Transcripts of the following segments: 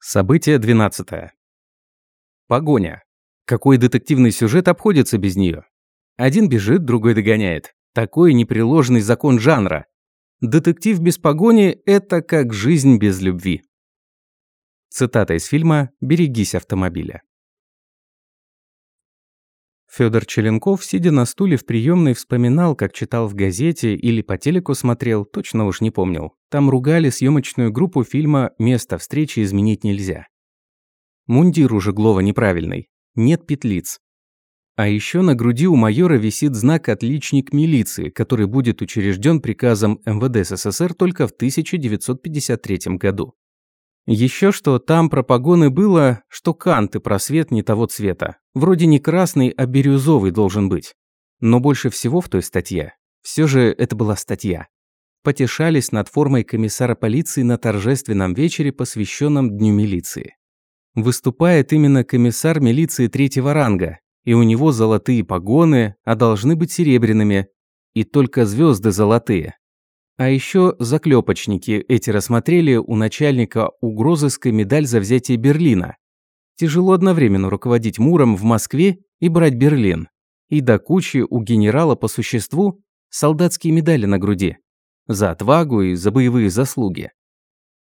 Событие 12. Погоня. Какой детективный сюжет обходится без нее? Один бежит, другой догоняет. Такой непреложный закон жанра. Детектив без погони – это как жизнь без любви. Цитата из фильма «Берегись автомобиля». Федор Челенков, сидя на стуле в приемной, вспоминал, как читал в газете или по телеку смотрел, точно уж не помнил. Там ругали съемочную группу фильма «Место встречи изменить нельзя». Мундир у Жеглова неправильный, нет петлиц. А еще на груди у майора висит знак «Отличник милиции», который будет учрежден приказом МВД СССР только в 1953 году. Еще что там про погоны было, что кант и просвет не того цвета. Вроде не красный, а бирюзовый должен быть. Но больше всего в той статье. Все же это была статья. Потешались над формой комиссара полиции на торжественном вечере, посвященном Дню милиции. Выступает именно комиссар милиции третьего ранга, и у него золотые погоны, а должны быть серебряными, и только звезды золотые. А еще заклепочники эти рассмотрели у начальника угрозыской медаль за взятие Берлина. Тяжело одновременно руководить Муром в Москве и брать Берлин. И до кучи у генерала по существу солдатские медали на груди. За отвагу и за боевые заслуги.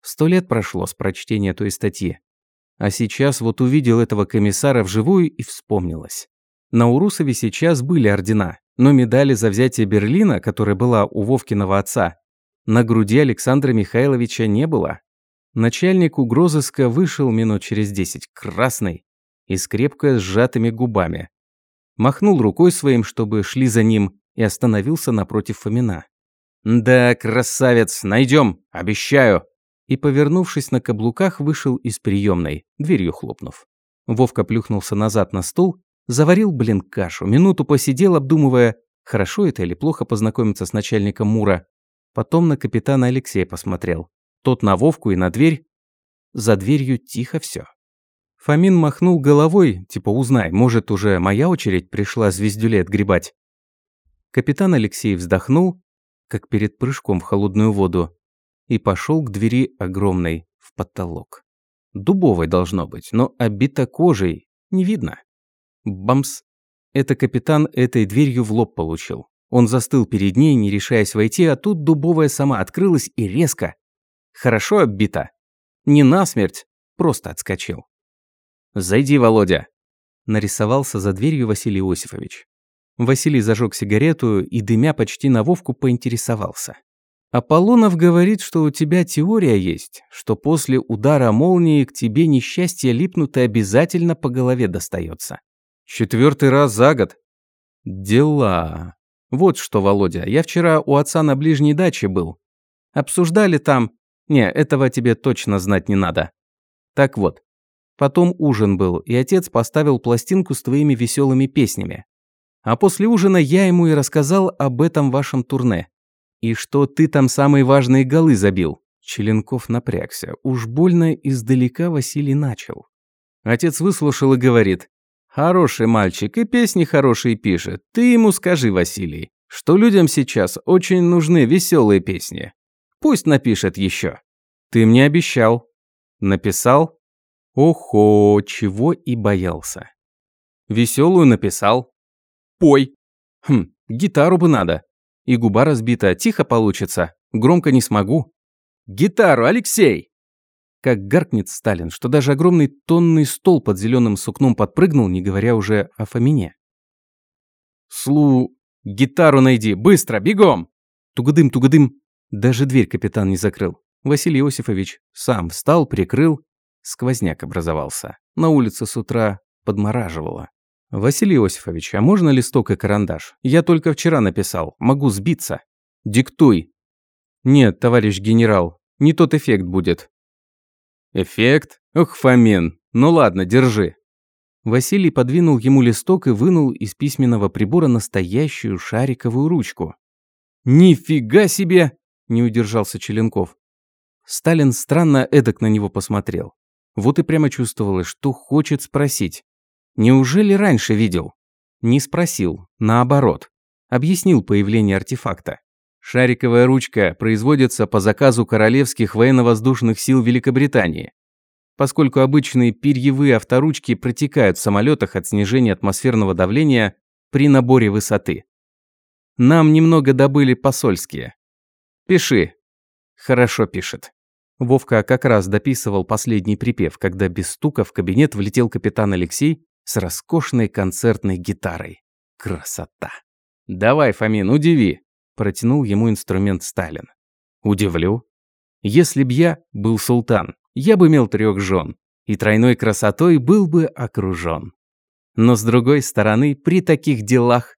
Сто лет прошло с прочтения той статьи. А сейчас вот увидел этого комиссара вживую и вспомнилось. На Урусове сейчас были ордена, но медали за взятие Берлина, которая была у Вовкиного отца, на груди Александра Михайловича не было. Начальник угрозыска вышел минут через десять, красный и с крепко сжатыми губами. Махнул рукой своим, чтобы шли за ним, и остановился напротив Фомина. «Да, красавец, найдем, обещаю!» И, повернувшись на каблуках, вышел из приемной, дверью хлопнув. Вовка плюхнулся назад на стул Заварил, блин, кашу, минуту посидел, обдумывая, хорошо это или плохо познакомиться с начальником Мура. Потом на капитана Алексея посмотрел. Тот на Вовку и на дверь. За дверью тихо все. Фомин махнул головой, типа узнай, может уже моя очередь пришла звездюлей отгребать. Капитан Алексей вздохнул, как перед прыжком в холодную воду, и пошел к двери огромной, в потолок. Дубовой должно быть, но обита кожей, не видно. Бамс. Это капитан этой дверью в лоб получил. Он застыл перед ней, не решаясь войти, а тут дубовая сама открылась и резко. Хорошо оббита. Не насмерть, просто отскочил. «Зайди, Володя!» Нарисовался за дверью Василий Иосифович. Василий зажег сигарету и, дымя почти на Вовку, поинтересовался. «Аполлонов говорит, что у тебя теория есть, что после удара молнии к тебе несчастье липнут и обязательно по голове достается. Четвертый раз за год? Дела. Вот что, Володя, я вчера у отца на ближней даче был. Обсуждали там... Не, этого тебе точно знать не надо. Так вот. Потом ужин был, и отец поставил пластинку с твоими веселыми песнями. А после ужина я ему и рассказал об этом вашем турне. И что ты там самые важные голы забил. Челенков напрягся. Уж больно издалека Василий начал. Отец выслушал и говорит. Хороший мальчик и песни хорошие пишет. Ты ему скажи, Василий, что людям сейчас очень нужны веселые песни. Пусть напишет еще. Ты мне обещал. Написал? Охо, чего и боялся. Веселую написал. Пой. Хм, гитару бы надо. И губа разбита, тихо получится. Громко не смогу. Гитару, Алексей! Как гаркнет Сталин, что даже огромный тонный стол под зеленым сукном подпрыгнул, не говоря уже о Фомине. «Слу... гитару найди! Быстро! Бегом!» Тугодым, тугодым. Даже дверь капитан не закрыл. Василий Иосифович сам встал, прикрыл. Сквозняк образовался. На улице с утра подмораживало. «Василий Иосифович, а можно листок и карандаш? Я только вчера написал. Могу сбиться». «Диктуй». «Нет, товарищ генерал, не тот эффект будет. Эффект? Ох, Фомин. Ну ладно, держи. Василий подвинул ему листок и вынул из письменного прибора настоящую шариковую ручку. «Нифига себе!» – не удержался Челенков. Сталин странно эдак на него посмотрел. Вот и прямо чувствовалось, что хочет спросить. Неужели раньше видел? Не спросил, наоборот. Объяснил появление артефакта. Шариковая ручка производится по заказу Королевских военно-воздушных сил Великобритании. поскольку обычные перьевые авторучки протекают в самолетах от снижения атмосферного давления при наборе высоты. Нам немного добыли посольские. Пиши. Хорошо пишет. Вовка как раз дописывал последний припев, когда без стука в кабинет влетел капитан Алексей с роскошной концертной гитарой. Красота. «Давай, Фомин, удиви», – протянул ему инструмент Сталин. «Удивлю. Если б я был султан, я бы имел трех жен, и тройной красотой был бы окружен. Но с другой стороны, при таких делах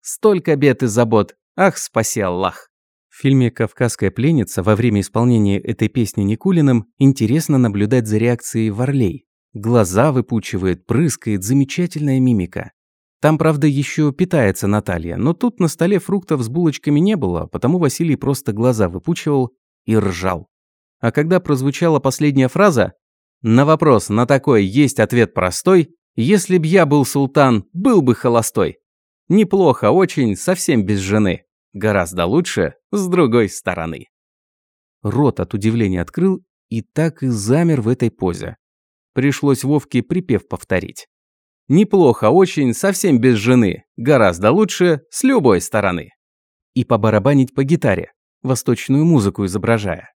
столько бед и забот, ах, спаси Аллах. В фильме «Кавказская пленница» во время исполнения этой песни Никулиным интересно наблюдать за реакцией Варлей. Глаза выпучивает, прыскает, замечательная мимика. Там, правда, еще питается Наталья, но тут на столе фруктов с булочками не было, потому Василий просто глаза выпучивал и ржал. А когда прозвучала последняя фраза, на вопрос на такой есть ответ простой, если б я был султан, был бы холостой. Неплохо, очень, совсем без жены. Гораздо лучше с другой стороны. Рот от удивления открыл и так и замер в этой позе. Пришлось Вовке припев повторить. Неплохо, очень, совсем без жены. Гораздо лучше с любой стороны. И побарабанить по гитаре, восточную музыку изображая.